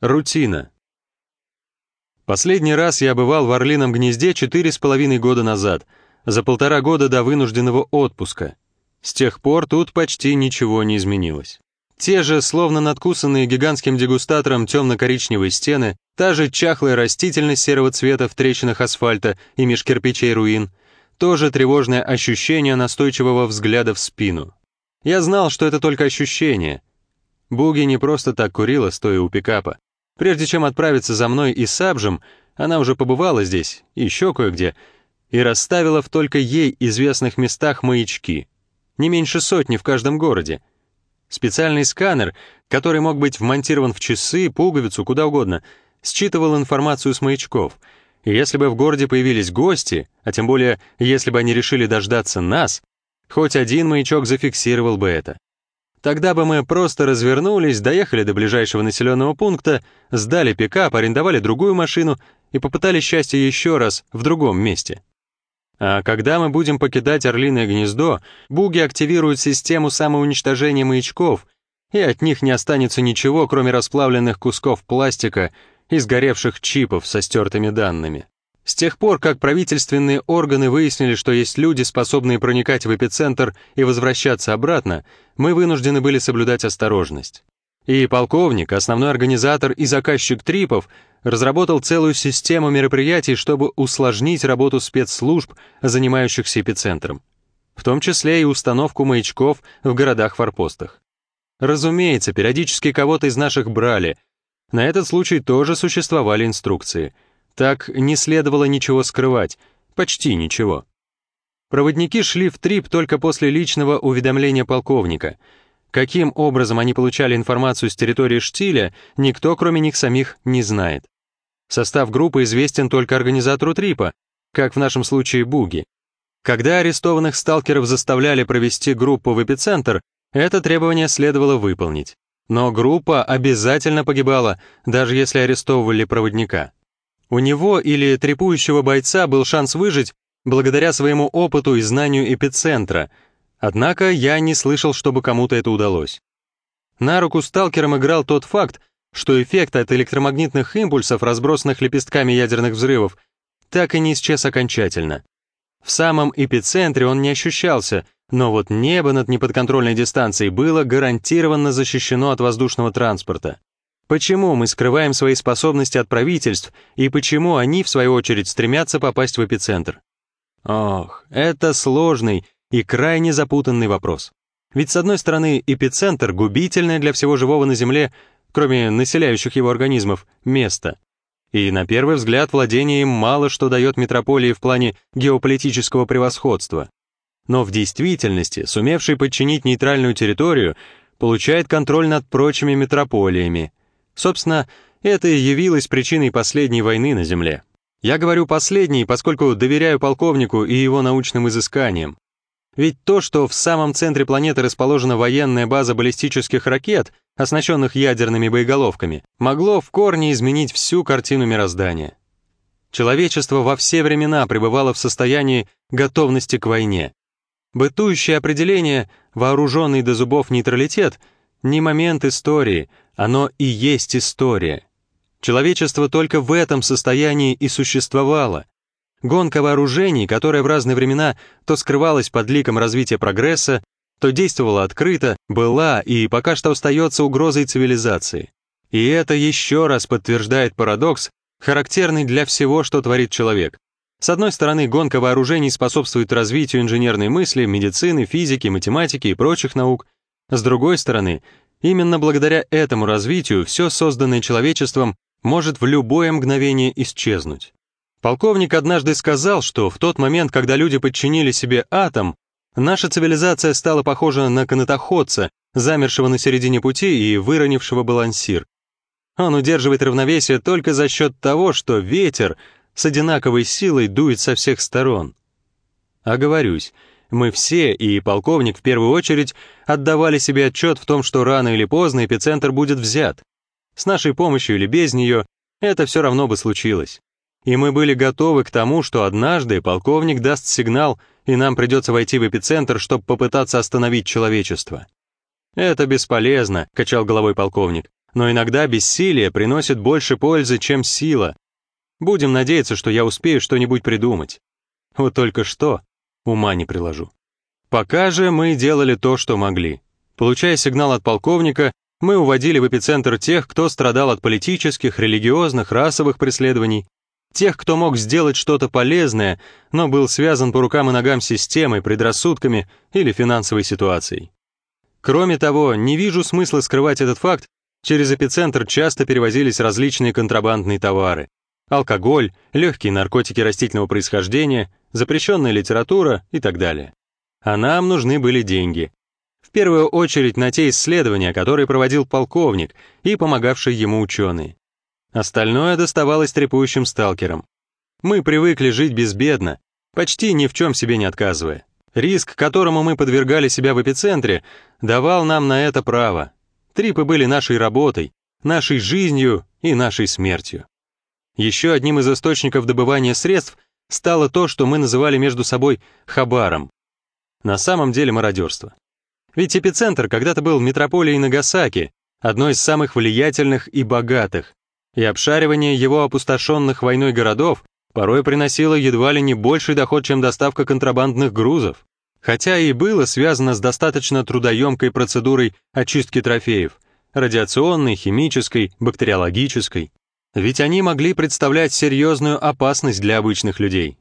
Рутина. Последний раз я бывал в Орлином гнезде четыре с половиной года назад, за полтора года до вынужденного отпуска. С тех пор тут почти ничего не изменилось. Те же, словно надкусанные гигантским дегустатором темно-коричневые стены, та же чахлая растительность серого цвета в трещинах асфальта и меж кирпичей руин, тоже тревожное ощущение настойчивого взгляда в спину. Я знал, что это только ощущение. Буги не просто так курила, стоя у пикапа. Прежде чем отправиться за мной и Сабжем, она уже побывала здесь, еще кое-где, и расставила в только ей известных местах маячки. Не меньше сотни в каждом городе. Специальный сканер, который мог быть вмонтирован в часы, пуговицу, куда угодно, считывал информацию с маячков. И если бы в городе появились гости, а тем более, если бы они решили дождаться нас, хоть один маячок зафиксировал бы это. Тогда бы мы просто развернулись, доехали до ближайшего населенного пункта, сдали пикап, арендовали другую машину и попытались счастье еще раз в другом месте. А когда мы будем покидать Орлиное гнездо, буги активируют систему самоуничтожения маячков, и от них не останется ничего, кроме расплавленных кусков пластика и сгоревших чипов со стертыми данными. С тех пор, как правительственные органы выяснили, что есть люди, способные проникать в эпицентр и возвращаться обратно, мы вынуждены были соблюдать осторожность. И полковник, основной организатор и заказчик трипов, разработал целую систему мероприятий, чтобы усложнить работу спецслужб, занимающихся эпицентром, в том числе и установку маячков в городах-форпостах. Разумеется, периодически кого-то из наших брали. На этот случай тоже существовали инструкции — так не следовало ничего скрывать, почти ничего. Проводники шли в трип только после личного уведомления полковника. Каким образом они получали информацию с территории штиля, никто, кроме них самих, не знает. Состав группы известен только организатору трипа, как в нашем случае Буги. Когда арестованных сталкеров заставляли провести группу в эпицентр, это требование следовало выполнить. Но группа обязательно погибала, даже если арестовывали проводника. У него или трепующего бойца был шанс выжить благодаря своему опыту и знанию эпицентра, однако я не слышал, чтобы кому-то это удалось. На руку сталкерам играл тот факт, что эффект от электромагнитных импульсов, разбросанных лепестками ядерных взрывов, так и не исчез окончательно. В самом эпицентре он не ощущался, но вот небо над неподконтрольной дистанцией было гарантированно защищено от воздушного транспорта. Почему мы скрываем свои способности от правительств и почему они, в свою очередь, стремятся попасть в эпицентр? Ох, это сложный и крайне запутанный вопрос. Ведь, с одной стороны, эпицентр — губительное для всего живого на Земле, кроме населяющих его организмов, место. И, на первый взгляд, владение им мало что дает метрополии в плане геополитического превосходства. Но в действительности, сумевший подчинить нейтральную территорию, получает контроль над прочими метрополиями — Собственно, это и явилось причиной последней войны на Земле. Я говорю «последней», поскольку доверяю полковнику и его научным изысканиям. Ведь то, что в самом центре планеты расположена военная база баллистических ракет, оснащенных ядерными боеголовками, могло в корне изменить всю картину мироздания. Человечество во все времена пребывало в состоянии готовности к войне. Бытующее определение «вооруженный до зубов нейтралитет» — не момент истории, оно и есть история. Человечество только в этом состоянии и существовало. Гонка вооружений, которая в разные времена то скрывалась под ликом развития прогресса, то действовала открыто, была и пока что остается угрозой цивилизации. И это еще раз подтверждает парадокс, характерный для всего, что творит человек. С одной стороны, гонка вооружений способствует развитию инженерной мысли, медицины, физики, математики и прочих наук. С другой стороны, Именно благодаря этому развитию все созданное человечеством может в любое мгновение исчезнуть. Полковник однажды сказал, что в тот момент, когда люди подчинили себе атом, наша цивилизация стала похожа на канатоходца, замершего на середине пути и выронившего балансир. Он удерживает равновесие только за счет того, что ветер с одинаковой силой дует со всех сторон. Оговорюсь, мы все, и полковник в первую очередь, отдавали себе отчет в том, что рано или поздно эпицентр будет взят. С нашей помощью или без нее это все равно бы случилось. И мы были готовы к тому, что однажды полковник даст сигнал, и нам придется войти в эпицентр, чтобы попытаться остановить человечество. «Это бесполезно», — качал головой полковник. Но иногда бессилие приносит больше пользы, чем сила. Будем надеяться, что я успею что-нибудь придумать. Вот только что, ума не приложу. Пока же мы делали то, что могли. Получая сигнал от полковника, мы уводили в эпицентр тех, кто страдал от политических, религиозных, расовых преследований, тех, кто мог сделать что-то полезное, но был связан по рукам и ногам системой, предрассудками или финансовой ситуацией. Кроме того, не вижу смысла скрывать этот факт, через эпицентр часто перевозились различные контрабандные товары. Алкоголь, легкие наркотики растительного происхождения, запрещенная литература и так далее. А нам нужны были деньги. В первую очередь на те исследования, которые проводил полковник и помогавшие ему ученые. Остальное доставалось трепующим сталкерам. Мы привыкли жить безбедно, почти ни в чем себе не отказывая. Риск, которому мы подвергали себя в эпицентре, давал нам на это право. Трипы были нашей работой, нашей жизнью и нашей смертью. Еще одним из источников добывания средств стало то, что мы называли между собой хабаром. На самом деле мародерство. Ведь эпицентр когда-то был метрополией Нагасаки, одной из самых влиятельных и богатых, и обшаривание его опустошенных войной городов порой приносило едва ли не больший доход, чем доставка контрабандных грузов. Хотя и было связано с достаточно трудоемкой процедурой очистки трофеев, радиационной, химической, бактериологической. Ведь они могли представлять серьезную опасность для обычных людей.